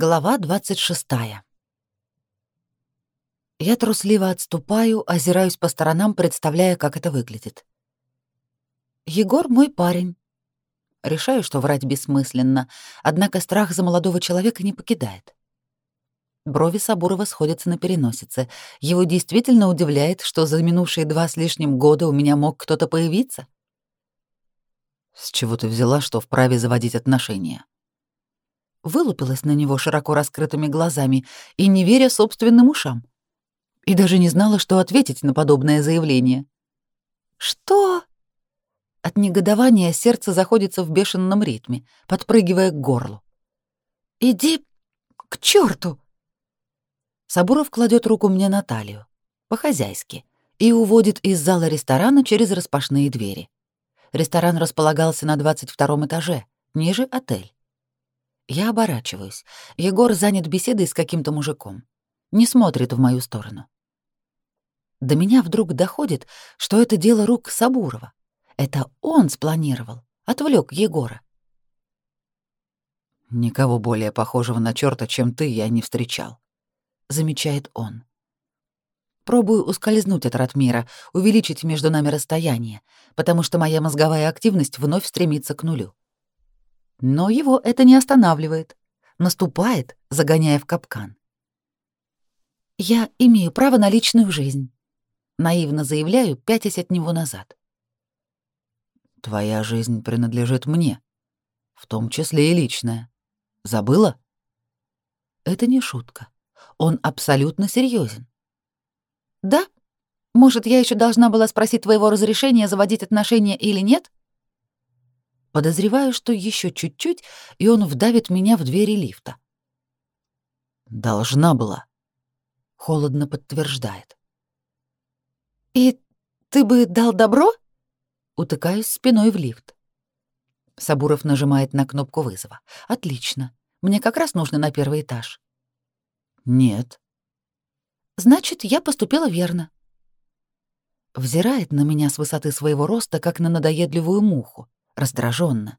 Глава 26. Я трусливо отступаю, озираюсь по сторонам, представляя, как это выглядит. Егор мой парень. Решаю, что врать бессмысленно, однако страх за молодого человека не покидает. Брови Сабурова сходятся на переносице. Его действительно удивляет, что за минувшие два с лишним года у меня мог кто-то появиться. С чего ты взяла, что вправе заводить отношения? Вылупилась на него широко раскрытыми глазами и не веря собственным ушам. И даже не знала, что ответить на подобное заявление. «Что?» От негодования сердце заходится в бешеном ритме, подпрыгивая к горлу. «Иди к черту! Сабуров кладет руку мне на талию, по-хозяйски, и уводит из зала ресторана через распашные двери. Ресторан располагался на 22 этаже, ниже — отель. Я оборачиваюсь. Егор занят беседой с каким-то мужиком. Не смотрит в мою сторону. До меня вдруг доходит, что это дело рук Сабурова. Это он спланировал, отвлек Егора. «Никого более похожего на чёрта, чем ты, я не встречал», — замечает он. Пробую ускользнуть от Ратмира, увеличить между нами расстояние, потому что моя мозговая активность вновь стремится к нулю. Но его это не останавливает. Наступает, загоняя в капкан. «Я имею право на личную жизнь», — наивно заявляю, пятясь от него назад. «Твоя жизнь принадлежит мне, в том числе и личная. Забыла?» Это не шутка. Он абсолютно серьезен. «Да? Может, я еще должна была спросить твоего разрешения заводить отношения или нет?» Подозреваю, что еще чуть-чуть, и он вдавит меня в двери лифта. «Должна была», — холодно подтверждает. «И ты бы дал добро?» Утыкаюсь спиной в лифт. Сабуров нажимает на кнопку вызова. «Отлично. Мне как раз нужно на первый этаж». «Нет». «Значит, я поступила верно». Взирает на меня с высоты своего роста, как на надоедливую муху раздраженно.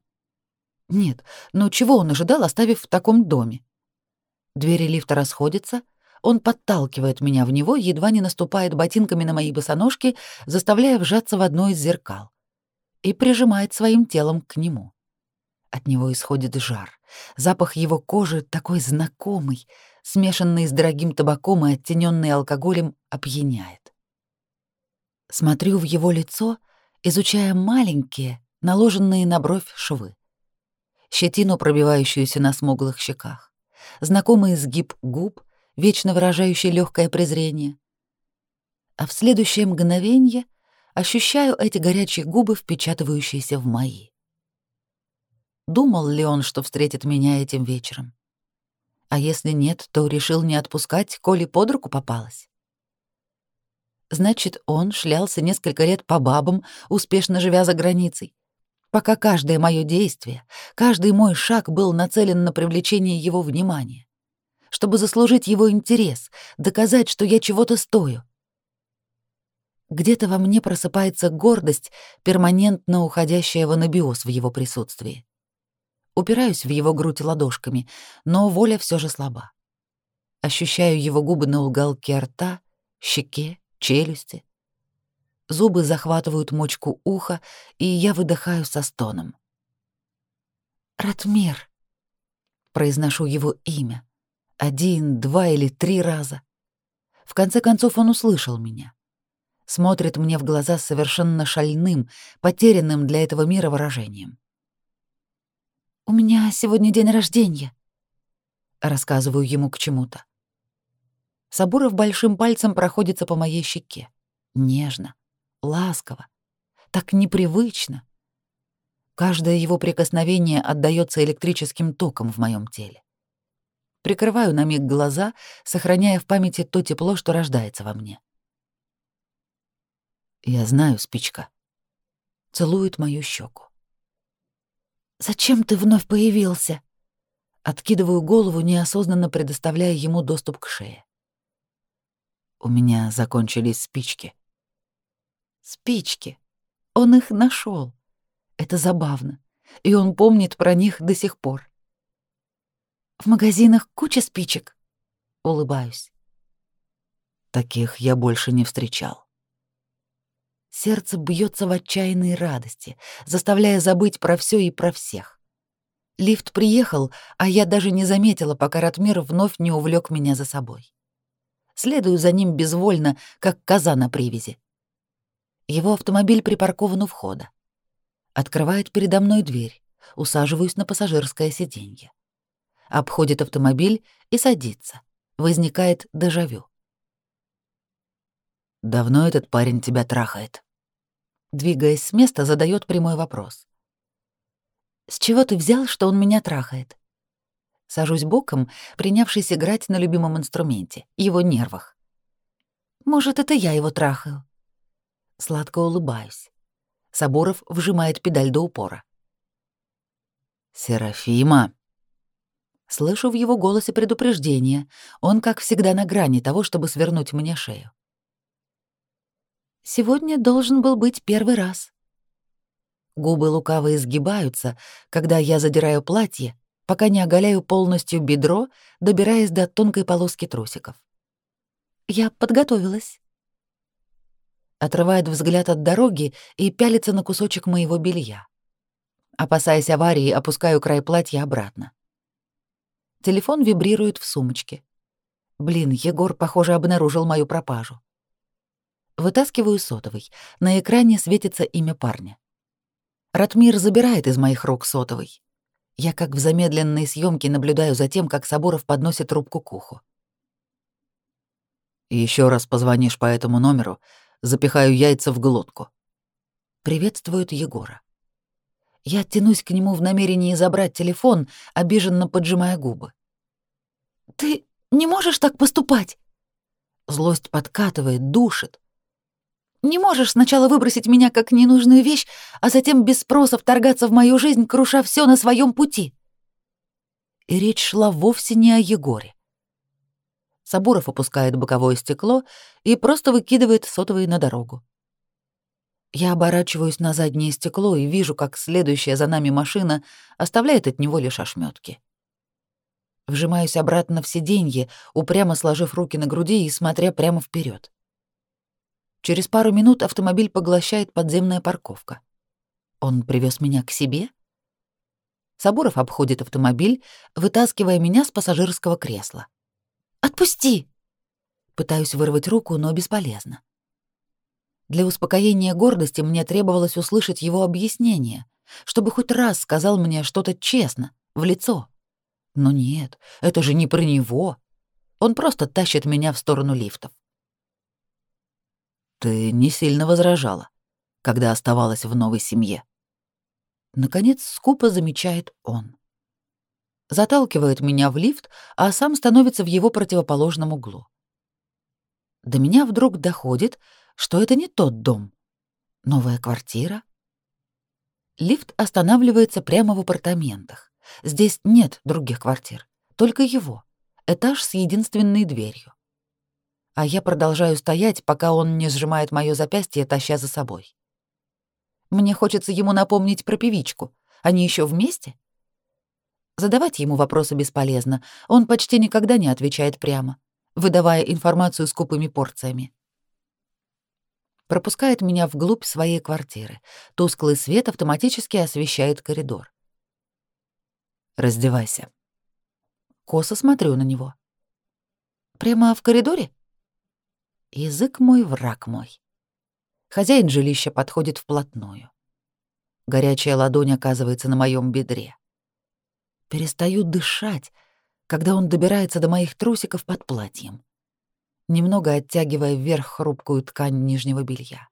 Нет, ну чего он ожидал, оставив в таком доме? Двери лифта расходятся, он подталкивает меня в него, едва не наступает ботинками на мои босоножки, заставляя вжаться в одно из зеркал, и прижимает своим телом к нему. От него исходит жар. Запах его кожи такой знакомый, смешанный с дорогим табаком и оттененный алкоголем, опьяняет. Смотрю в его лицо, изучая маленькие, наложенные на бровь швы, щетину, пробивающуюся на смуглых щеках, знакомый изгиб губ, вечно выражающий легкое презрение. А в следующее мгновение ощущаю эти горячие губы, впечатывающиеся в мои. Думал ли он, что встретит меня этим вечером? А если нет, то решил не отпускать, коли под руку попалась. Значит, он шлялся несколько лет по бабам, успешно живя за границей, пока каждое мое действие, каждый мой шаг был нацелен на привлечение его внимания, чтобы заслужить его интерес, доказать, что я чего-то стою. Где-то во мне просыпается гордость, перманентно уходящая в анабиоз в его присутствии. Упираюсь в его грудь ладошками, но воля все же слаба. Ощущаю его губы на уголке рта, щеке, челюсти. Зубы захватывают мочку уха, и я выдыхаю со стоном. «Ратмир!» Произношу его имя. Один, два или три раза. В конце концов он услышал меня. Смотрит мне в глаза совершенно шальным, потерянным для этого мира выражением. «У меня сегодня день рождения», — рассказываю ему к чему-то. Сабуров большим пальцем проходится по моей щеке. Нежно, ласково, так непривычно. Каждое его прикосновение отдаётся электрическим током в моем теле. Прикрываю на миг глаза, сохраняя в памяти то тепло, что рождается во мне. Я знаю, спичка. Целует мою щеку. Зачем ты вновь появился? Откидываю голову, неосознанно предоставляя ему доступ к шее. У меня закончились спички. Спички. Он их нашел. Это забавно. И он помнит про них до сих пор. В магазинах куча спичек. Улыбаюсь. Таких я больше не встречал. Сердце бьется в отчаянной радости, заставляя забыть про все и про всех. Лифт приехал, а я даже не заметила, пока Ратмир вновь не увлек меня за собой. Следую за ним безвольно, как коза на привязи. Его автомобиль припаркован у входа. Открывает передо мной дверь, усаживаюсь на пассажирское сиденье. Обходит автомобиль и садится. Возникает дежавю. «Давно этот парень тебя трахает?» Двигаясь с места, задает прямой вопрос. «С чего ты взял, что он меня трахает?» Сажусь боком, принявшись играть на любимом инструменте, его нервах. «Может, это я его трахаю?» Сладко улыбаюсь. Соборов вжимает педаль до упора. «Серафима!» Слышу в его голосе предупреждение. Он, как всегда, на грани того, чтобы свернуть мне шею. Сегодня должен был быть первый раз. Губы лукаво изгибаются, когда я задираю платье, пока не оголяю полностью бедро, добираясь до тонкой полоски трусиков. Я подготовилась. Отрывает взгляд от дороги и пялится на кусочек моего белья. Опасаясь аварии, опускаю край платья обратно. Телефон вибрирует в сумочке. Блин, Егор, похоже, обнаружил мою пропажу. Вытаскиваю сотовый. На экране светится имя парня. Ратмир забирает из моих рук сотовый. Я как в замедленной съемке наблюдаю за тем, как Соборов подносит трубку к уху. Еще раз позвонишь по этому номеру, запихаю яйца в глотку. Приветствует Егора. Я тянусь к нему в намерении забрать телефон, обиженно поджимая губы. «Ты не можешь так поступать!» Злость подкатывает, душит. Не можешь сначала выбросить меня как ненужную вещь, а затем без спроса вторгаться в мою жизнь, круша все на своем пути. И речь шла вовсе не о Егоре. Сабуров опускает боковое стекло и просто выкидывает сотовый на дорогу. Я оборачиваюсь на заднее стекло и вижу, как следующая за нами машина оставляет от него лишь ошметки. Вжимаюсь обратно в сиденье, упрямо сложив руки на груди и смотря прямо вперед. Через пару минут автомобиль поглощает подземная парковка. Он привез меня к себе? Сабуров обходит автомобиль, вытаскивая меня с пассажирского кресла. «Отпусти!» Пытаюсь вырвать руку, но бесполезно. Для успокоения гордости мне требовалось услышать его объяснение, чтобы хоть раз сказал мне что-то честно, в лицо. Но нет, это же не про него. Он просто тащит меня в сторону лифтов. Ты не сильно возражала, когда оставалась в новой семье. Наконец скупо замечает он. Заталкивает меня в лифт, а сам становится в его противоположном углу. До меня вдруг доходит, что это не тот дом. Новая квартира. Лифт останавливается прямо в апартаментах. Здесь нет других квартир, только его. Этаж с единственной дверью а я продолжаю стоять, пока он не сжимает моё запястье, таща за собой. Мне хочется ему напомнить про певичку. Они ещё вместе? Задавать ему вопросы бесполезно. Он почти никогда не отвечает прямо, выдавая информацию скупыми порциями. Пропускает меня вглубь своей квартиры. Тусклый свет автоматически освещает коридор. «Раздевайся». Косо смотрю на него. «Прямо в коридоре?» Язык мой, враг мой. Хозяин жилища подходит вплотную. Горячая ладонь оказывается на моем бедре. Перестаю дышать, когда он добирается до моих трусиков под платьем, немного оттягивая вверх хрупкую ткань нижнего белья.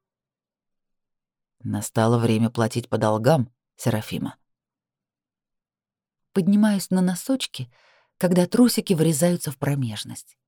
Настало время платить по долгам, Серафима. Поднимаюсь на носочки, когда трусики врезаются в промежность.